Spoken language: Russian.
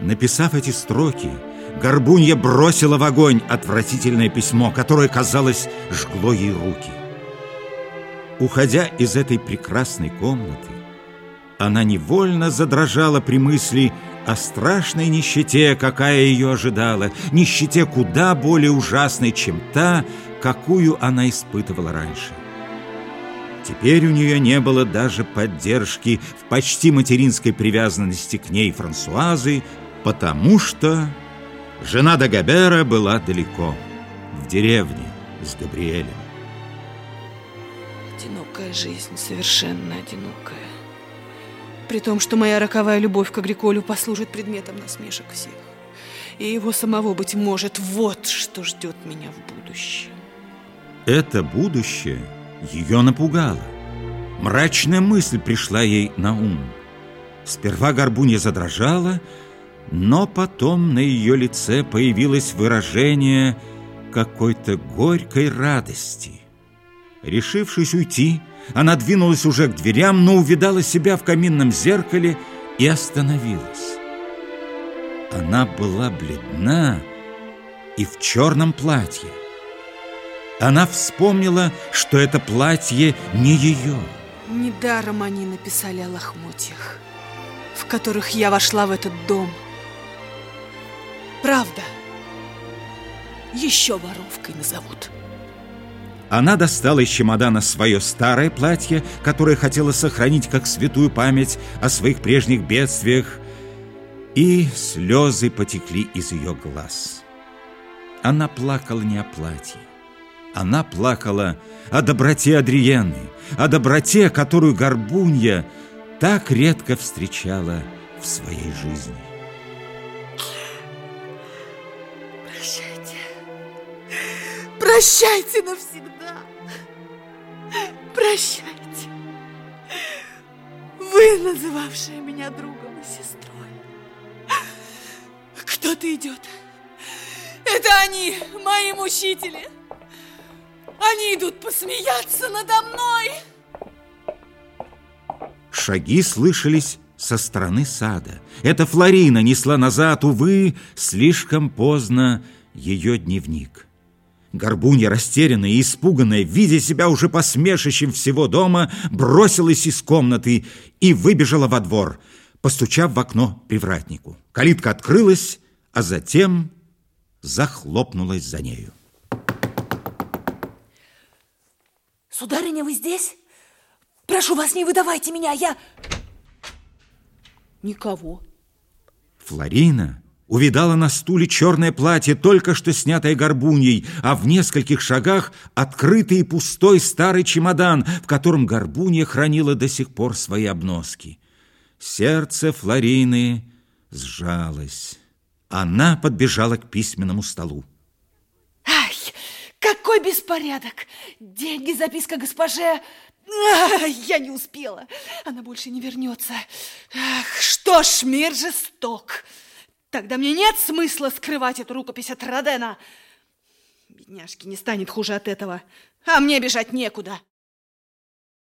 Написав эти строки, Горбунья бросила в огонь отвратительное письмо, которое, казалось, жгло ей руки. Уходя из этой прекрасной комнаты, она невольно задрожала при мысли о страшной нищете, какая ее ожидала, нищете куда более ужасной, чем та, какую она испытывала раньше. Теперь у нее не было даже поддержки в почти материнской привязанности к ней Франсуазы, потому что жена Дагобера была далеко, в деревне с Габриэлем. Одинокая жизнь, совершенно одинокая. При том, что моя роковая любовь к Агриколю послужит предметом насмешек всех. И его самого, быть может, вот что ждет меня в будущем. Это будущее ее напугало. Мрачная мысль пришла ей на ум. Сперва горбунья задрожала, но потом на ее лице появилось выражение какой-то горькой радости. Решившись уйти, она двинулась уже к дверям, но увидала себя в каминном зеркале и остановилась. Она была бледна и в черном платье. Она вспомнила, что это платье не ее. Недаром они написали о лохмотьях, в которых я вошла в этот дом. Правда, еще воровкой назовут. Она достала из чемодана свое старое платье, которое хотела сохранить как святую память о своих прежних бедствиях, и слезы потекли из ее глаз. Она плакала не о платье. Она плакала о доброте Адриены, о доброте, которую Горбунья так редко встречала в своей жизни. Прощайте. Прощайте навсегда. Прощайте. Вы, называвшая меня другом и сестрой. Кто-то идет. Это они, мои мучители. Они идут посмеяться надо мной. Шаги слышались со стороны сада. Это Флорина несла назад, увы, слишком поздно ее дневник. Горбунья, растерянная и испуганная, видя себя уже посмешищем всего дома, бросилась из комнаты и выбежала во двор, постучав в окно привратнику. Калитка открылась, а затем захлопнулась за нею. Сударыня, вы здесь? Прошу вас, не выдавайте меня, я... Никого. Флорина увидала на стуле черное платье, только что снятое горбуньей, а в нескольких шагах открытый и пустой старый чемодан, в котором горбунья хранила до сих пор свои обноски. Сердце Флорины сжалось. Она подбежала к письменному столу. Какой беспорядок! Деньги, записка госпоже... А, я не успела. Она больше не вернется. Ах, что ж, мир жесток. Тогда мне нет смысла скрывать эту рукопись от Родена. Бедняжки не станет хуже от этого. А мне бежать некуда.